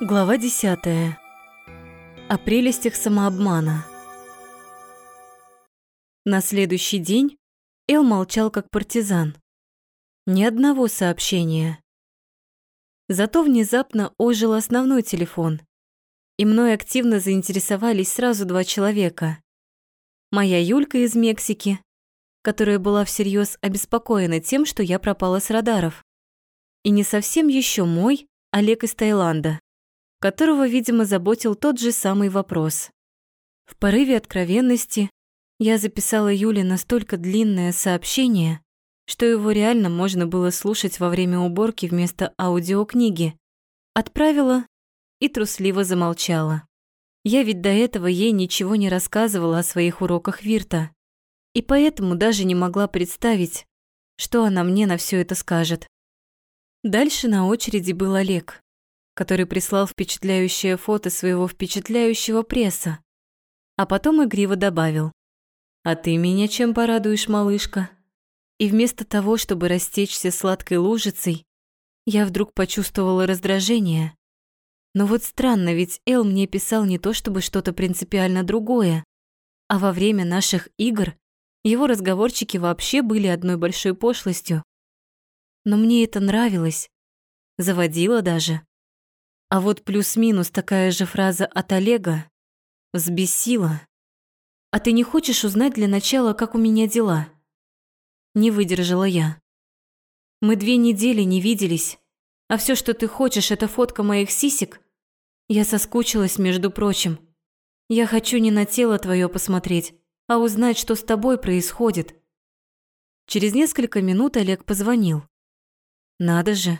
Глава 10. О прелестях самообмана. На следующий день Эл молчал как партизан. Ни одного сообщения. Зато внезапно ожил основной телефон, и мной активно заинтересовались сразу два человека. Моя Юлька из Мексики, которая была всерьез обеспокоена тем, что я пропала с радаров, и не совсем еще мой Олег из Таиланда которого, видимо, заботил тот же самый вопрос. В порыве откровенности я записала Юле настолько длинное сообщение, что его реально можно было слушать во время уборки вместо аудиокниги. Отправила и трусливо замолчала. Я ведь до этого ей ничего не рассказывала о своих уроках Вирта, и поэтому даже не могла представить, что она мне на все это скажет. Дальше на очереди был Олег который прислал впечатляющее фото своего впечатляющего пресса, а потом игриво добавил «А ты меня чем порадуешь, малышка?» И вместо того, чтобы растечься сладкой лужицей, я вдруг почувствовала раздражение. Но вот странно, ведь Эл мне писал не то чтобы что-то принципиально другое, а во время наших игр его разговорчики вообще были одной большой пошлостью. Но мне это нравилось, заводило даже. А вот плюс-минус такая же фраза от Олега взбесила. «А ты не хочешь узнать для начала, как у меня дела?» Не выдержала я. «Мы две недели не виделись, а все, что ты хочешь, это фотка моих сисек. Я соскучилась, между прочим. Я хочу не на тело твое посмотреть, а узнать, что с тобой происходит». Через несколько минут Олег позвонил. «Надо же,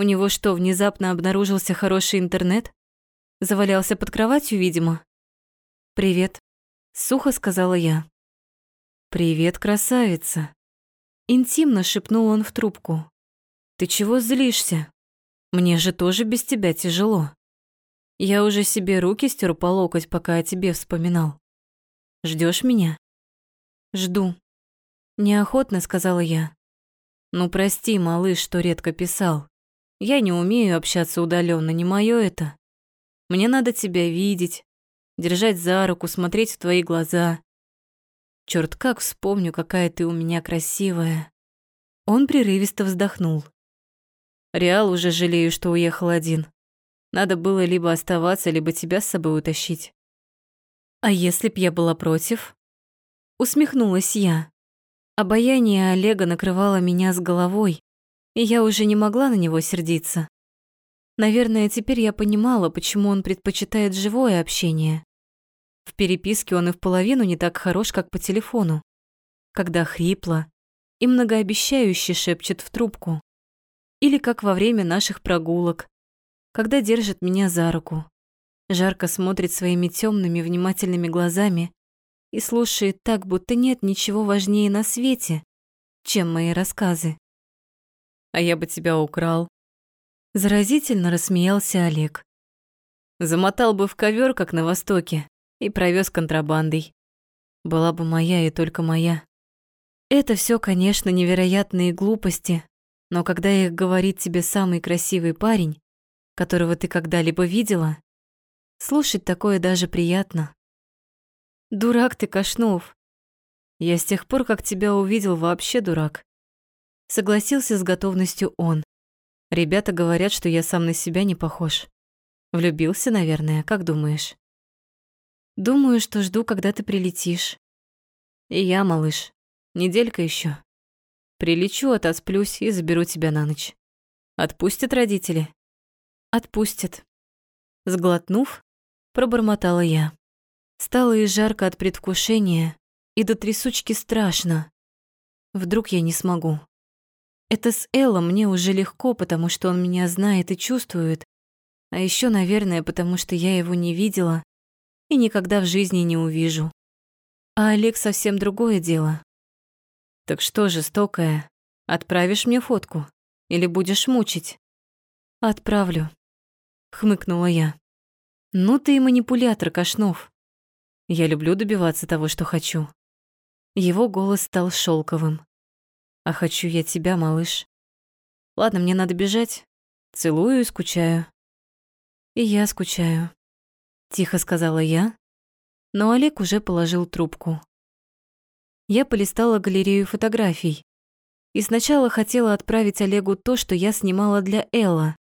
у него что, внезапно обнаружился хороший интернет? Завалялся под кроватью, видимо. «Привет», — сухо сказала я. «Привет, красавица», — интимно шепнул он в трубку. «Ты чего злишься? Мне же тоже без тебя тяжело. Я уже себе руки стер по локоть, пока о тебе вспоминал. Ждешь меня?» «Жду», — неохотно сказала я. «Ну прости, малыш, что редко писал. Я не умею общаться удаленно, не мое это. Мне надо тебя видеть, держать за руку, смотреть в твои глаза. Черт, как вспомню, какая ты у меня красивая. Он прерывисто вздохнул. Реал уже жалею, что уехал один. Надо было либо оставаться, либо тебя с собой утащить. А если б я была против? Усмехнулась я. Обаяние Олега накрывало меня с головой и я уже не могла на него сердиться. Наверное, теперь я понимала, почему он предпочитает живое общение. В переписке он и в половину не так хорош, как по телефону, когда хрипло и многообещающе шепчет в трубку. Или как во время наших прогулок, когда держит меня за руку, жарко смотрит своими темными внимательными глазами и слушает так, будто нет ничего важнее на свете, чем мои рассказы а я бы тебя украл. Заразительно рассмеялся Олег. Замотал бы в ковер, как на Востоке, и провез контрабандой. Была бы моя и только моя. Это все, конечно, невероятные глупости, но когда их говорит тебе самый красивый парень, которого ты когда-либо видела, слушать такое даже приятно. Дурак ты, Кашнов. Я с тех пор, как тебя увидел, вообще дурак. Согласился с готовностью он. Ребята говорят, что я сам на себя не похож. Влюбился, наверное, как думаешь? Думаю, что жду, когда ты прилетишь. И я, малыш. Неделька еще. Прилечу, отосплюсь и заберу тебя на ночь. Отпустят родители? Отпустят. Сглотнув, пробормотала я. Стало и жарко от предвкушения, и до трясучки страшно. Вдруг я не смогу. Это с Эллом мне уже легко, потому что он меня знает и чувствует. А еще, наверное, потому что я его не видела и никогда в жизни не увижу. А Олег совсем другое дело. Так что, жестокая, отправишь мне фотку или будешь мучить? Отправлю, хмыкнула я. Ну ты и манипулятор, Кашнов. Я люблю добиваться того, что хочу. Его голос стал шелковым. А хочу я тебя, малыш. Ладно, мне надо бежать. Целую и скучаю. И я скучаю. Тихо сказала я, но Олег уже положил трубку. Я полистала галерею фотографий и сначала хотела отправить Олегу то, что я снимала для Элла.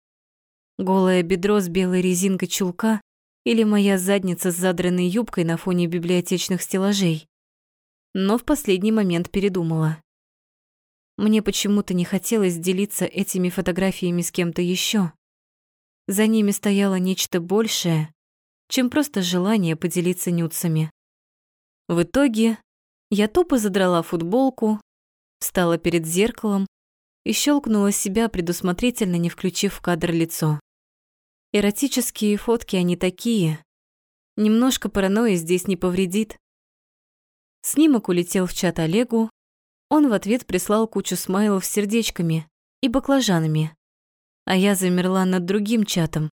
Голое бедро с белой резинкой чулка или моя задница с задранной юбкой на фоне библиотечных стеллажей. Но в последний момент передумала. Мне почему-то не хотелось делиться этими фотографиями с кем-то еще. За ними стояло нечто большее, чем просто желание поделиться нюцами. В итоге я тупо задрала футболку, встала перед зеркалом и щелкнула себя, предусмотрительно не включив в кадр лицо. Эротические фотки они такие. Немножко паранойи здесь не повредит. Снимок улетел в чат Олегу, он в ответ прислал кучу смайлов с сердечками и баклажанами. А я замерла над другим чатом,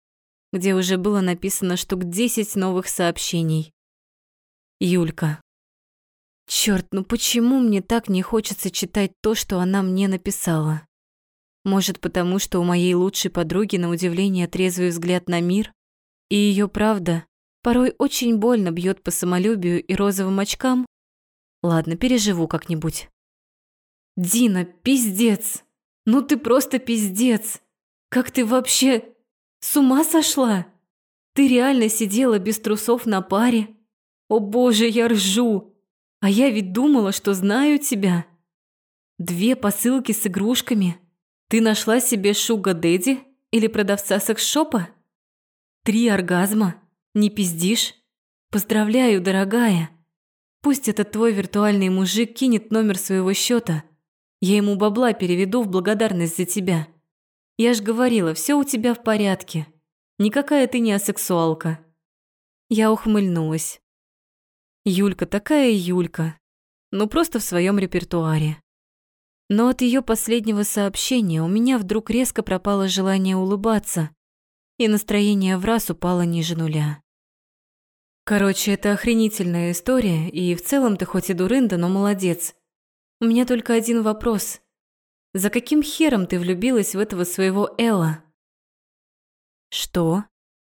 где уже было написано штук 10 новых сообщений. Юлька. Чёрт, ну почему мне так не хочется читать то, что она мне написала? Может, потому что у моей лучшей подруги на удивление трезвый взгляд на мир, и её правда порой очень больно бьёт по самолюбию и розовым очкам? Ладно, переживу как-нибудь. Дина, пиздец! Ну ты просто пиздец! Как ты вообще... С ума сошла? Ты реально сидела без трусов на паре? О боже, я ржу! А я ведь думала, что знаю тебя. Две посылки с игрушками. Ты нашла себе шуга-дэдди или продавца секс-шопа? Три оргазма. Не пиздишь? Поздравляю, дорогая. Пусть этот твой виртуальный мужик кинет номер своего счета – я ему бабла переведу в благодарность за тебя. Я ж говорила, все у тебя в порядке. Никакая ты не асексуалка. Я ухмыльнулась. Юлька такая Юлька. Ну просто в своем репертуаре. Но от ее последнего сообщения у меня вдруг резко пропало желание улыбаться, и настроение в раз упало ниже нуля. Короче, это охренительная история, и в целом ты хоть и дурында, но молодец. У меня только один вопрос. За каким хером ты влюбилась в этого своего Элла? Что?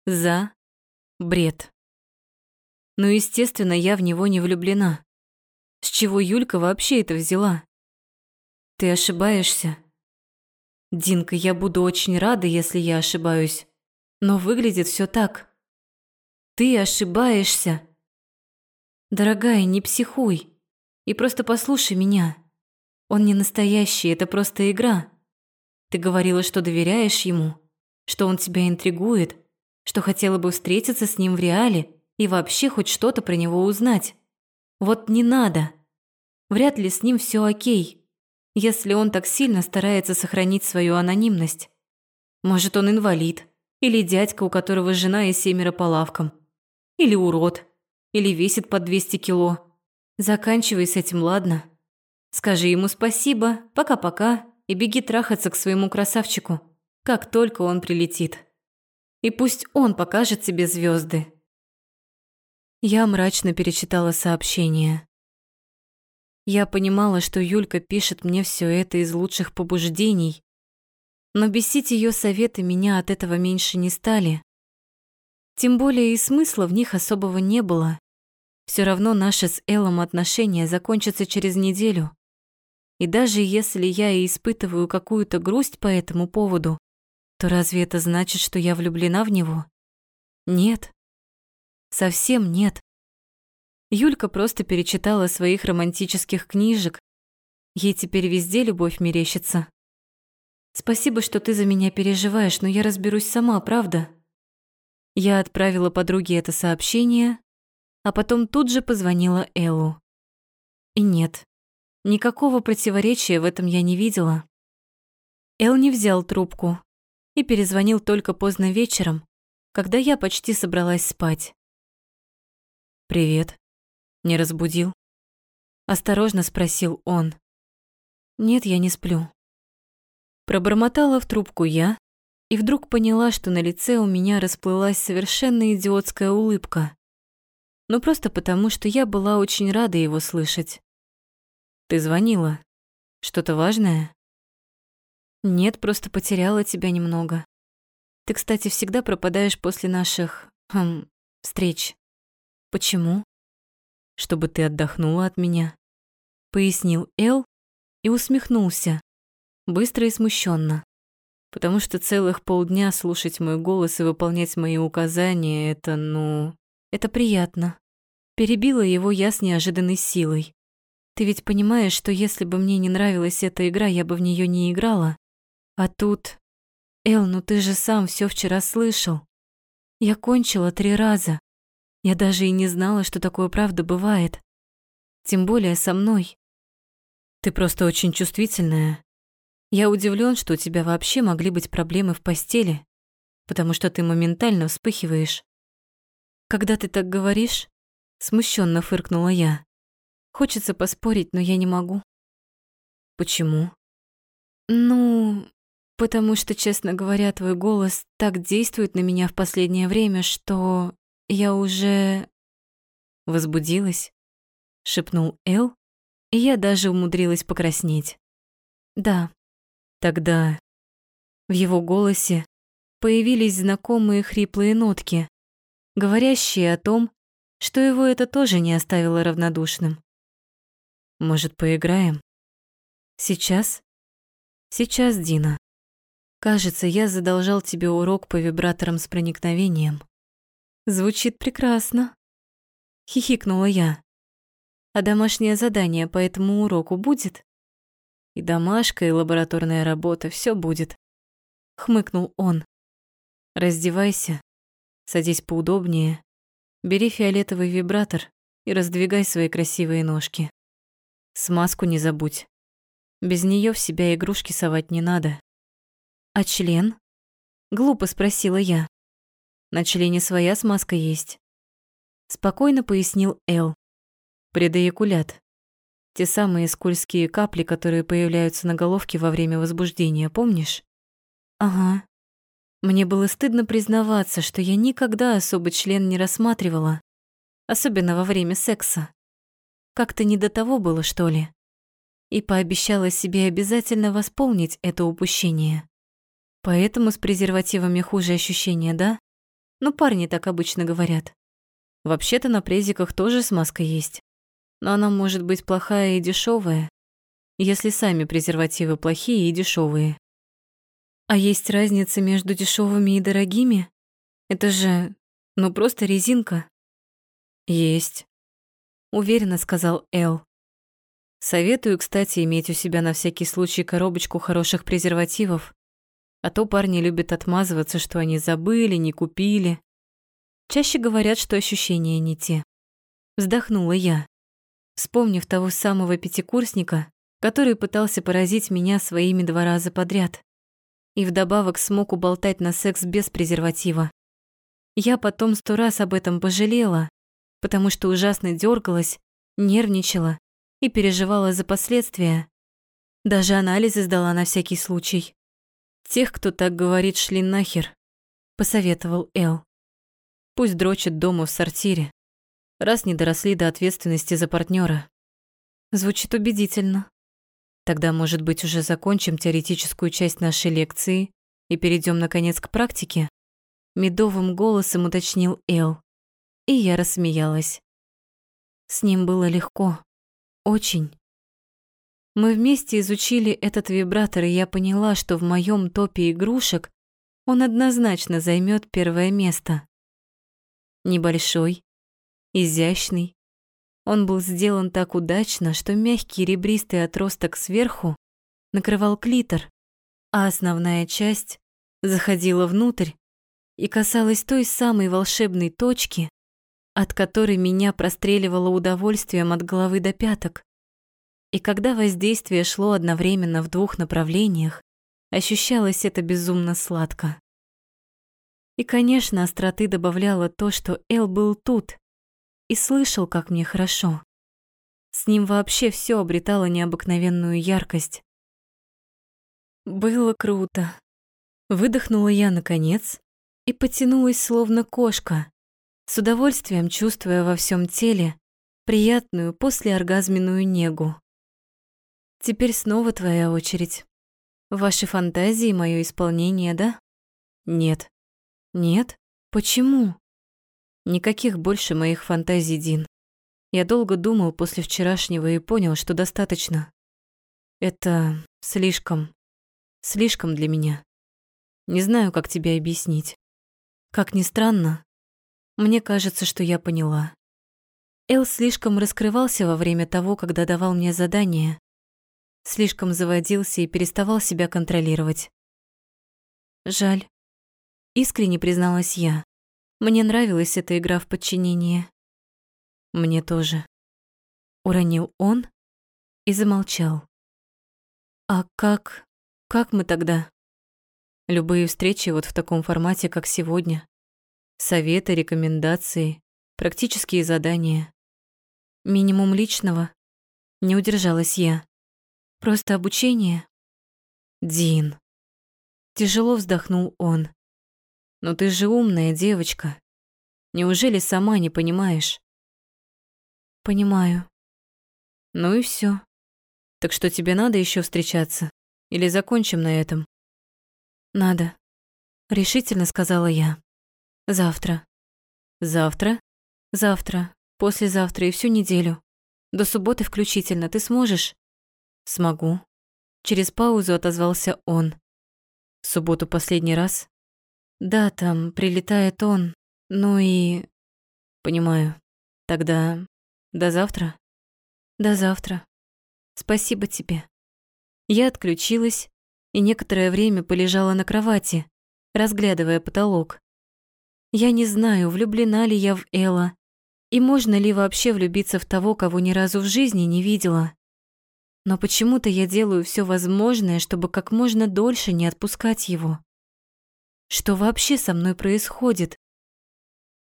За? Бред. Ну, естественно, я в него не влюблена. С чего Юлька вообще это взяла? Ты ошибаешься. Динка, я буду очень рада, если я ошибаюсь. Но выглядит все так. Ты ошибаешься. Дорогая, не психуй. И просто послушай меня. Он не настоящий, это просто игра. Ты говорила, что доверяешь ему, что он тебя интригует, что хотела бы встретиться с ним в реале и вообще хоть что-то про него узнать. Вот не надо. Вряд ли с ним все окей, если он так сильно старается сохранить свою анонимность. Может, он инвалид, или дядька, у которого жена и семеро по лавкам, или урод, или весит под 200 кило. Заканчивай с этим, ладно? Скажи ему спасибо, пока-пока, и беги трахаться к своему красавчику, как только он прилетит. И пусть он покажет тебе звезды. Я мрачно перечитала сообщение. Я понимала, что Юлька пишет мне все это из лучших побуждений, но бесить ее советы меня от этого меньше не стали. Тем более и смысла в них особого не было. Все равно наши с Эллом отношения закончатся через неделю. И даже если я и испытываю какую-то грусть по этому поводу, то разве это значит, что я влюблена в него? Нет. Совсем нет. Юлька просто перечитала своих романтических книжек. Ей теперь везде любовь мерещится. Спасибо, что ты за меня переживаешь, но я разберусь сама, правда? Я отправила подруге это сообщение, а потом тут же позвонила Эллу. И нет, никакого противоречия в этом я не видела. Эл не взял трубку и перезвонил только поздно вечером, когда я почти собралась спать. «Привет. Не разбудил?» Осторожно спросил он. «Нет, я не сплю». Пробормотала в трубку я и вдруг поняла, что на лице у меня расплылась совершенно идиотская улыбка но просто потому, что я была очень рада его слышать. «Ты звонила? Что-то важное?» «Нет, просто потеряла тебя немного. Ты Ты, кстати, всегда пропадаешь после наших... Хм, встреч. Почему? Чтобы ты отдохнула от меня. Пояснил Эл и усмехнулся, быстро и смущенно. Потому что целых полдня слушать мой голос и выполнять мои указания — это, ну... Это приятно. Перебила его я с неожиданной силой. Ты ведь понимаешь, что если бы мне не нравилась эта игра, я бы в нее не играла. А тут... Эл, ну ты же сам все вчера слышал. Я кончила три раза. Я даже и не знала, что такое правда бывает. Тем более со мной. Ты просто очень чувствительная. Я удивлен, что у тебя вообще могли быть проблемы в постели, потому что ты моментально вспыхиваешь. Когда ты так говоришь, смущенно фыркнула я. Хочется поспорить, но я не могу. Почему? Ну, потому что, честно говоря, твой голос так действует на меня в последнее время, что я уже возбудилась, шепнул Эл, и я даже умудрилась покраснеть. Да. Тогда в его голосе появились знакомые хриплые нотки, говорящие о том, что его это тоже не оставило равнодушным. Может, поиграем? Сейчас? Сейчас, Дина. Кажется, я задолжал тебе урок по вибраторам с проникновением. Звучит прекрасно. Хихикнула я. А домашнее задание по этому уроку будет? И домашка, и лабораторная работа, все будет. Хмыкнул он. Раздевайся, Садись поудобнее, бери фиолетовый вибратор и раздвигай свои красивые ножки. Смазку не забудь. Без нее в себя игрушки совать не надо. А член? Глупо спросила я. На члене своя смазка есть. Спокойно пояснил Эл. Предоякулят. Те самые скользкие капли, которые появляются на головке во время возбуждения, помнишь? Ага. Мне было стыдно признаваться, что я никогда особо член не рассматривала, особенно во время секса. Как-то не до того было, что ли. И пообещала себе обязательно восполнить это упущение. Поэтому с презервативами хуже ощущения, да? Ну, парни так обычно говорят. Вообще-то на презиках тоже смазка есть. Но она может быть плохая и дешевая, если сами презервативы плохие и дешевые. А есть разница между дешевыми и дорогими? Это же, ну просто резинка. Есть, уверенно сказал Эл. Советую, кстати, иметь у себя на всякий случай коробочку хороших презервативов, а то парни любят отмазываться, что они забыли, не купили. Чаще говорят, что ощущения не те. Вздохнула я, вспомнив того самого пятикурсника, который пытался поразить меня своими два раза подряд и вдобавок смог уболтать на секс без презерватива. Я потом сто раз об этом пожалела, потому что ужасно дергалась, нервничала и переживала за последствия. Даже анализы сдала на всякий случай. Тех, кто так говорит, шли нахер, посоветовал Эл. Пусть дрочат дома в сортире, раз не доросли до ответственности за партнера. Звучит убедительно. Тогда, может быть, уже закончим теоретическую часть нашей лекции и перейдем наконец к практике? Медовым голосом уточнил Эл, и я рассмеялась. С ним было легко, очень. Мы вместе изучили этот вибратор, и я поняла, что в моем топе игрушек он однозначно займет первое место. Небольшой, изящный, он был сделан так удачно, что мягкий ребристый отросток сверху накрывал клитор, а основная часть заходила внутрь и касалась той самой волшебной точки, от которой меня простреливало удовольствием от головы до пяток. И когда воздействие шло одновременно в двух направлениях, ощущалось это безумно сладко. И, конечно, остроты добавляло то, что Эл был тут, и слышал, как мне хорошо. С ним вообще все обретало необыкновенную яркость. Было круто. Выдохнула я наконец и потянулась словно кошка, с удовольствием чувствуя во всем теле приятную послеоргазменную негу. Теперь снова твоя очередь. Ваши фантазии, мое исполнение, да? Нет. Нет? Почему? Никаких больше моих фантазий, Дин. Я долго думал после вчерашнего и понял, что достаточно. Это слишком, слишком для меня. Не знаю, как тебе объяснить. Как ни странно, мне кажется, что я поняла. Эл слишком раскрывался во время того, когда давал мне задание. Слишком заводился и переставал себя контролировать. Жаль. Искренне призналась я. Мне нравилась эта игра в подчинение. Мне тоже. Уронил он и замолчал. А как... как мы тогда? Любые встречи вот в таком формате, как сегодня. Советы, рекомендации, практические задания. Минимум личного. Не удержалась я. Просто обучение. Дин. Тяжело вздохнул он. Но ты же умная девочка. Неужели сама не понимаешь? Понимаю. Ну и все. Так что тебе надо еще встречаться? Или закончим на этом? Надо. Решительно сказала я. Завтра. Завтра? Завтра, послезавтра и всю неделю. До субботы включительно. Ты сможешь? Смогу. Через паузу отозвался он. В субботу последний раз? Да, там прилетает он. Ну и... Понимаю. Тогда до завтра? До завтра. Спасибо тебе. Я отключилась и некоторое время полежала на кровати, разглядывая потолок. Я не знаю, влюблена ли я в Элла, и можно ли вообще влюбиться в того, кого ни разу в жизни не видела. Но почему-то я делаю все возможное, чтобы как можно дольше не отпускать его. Что вообще со мной происходит?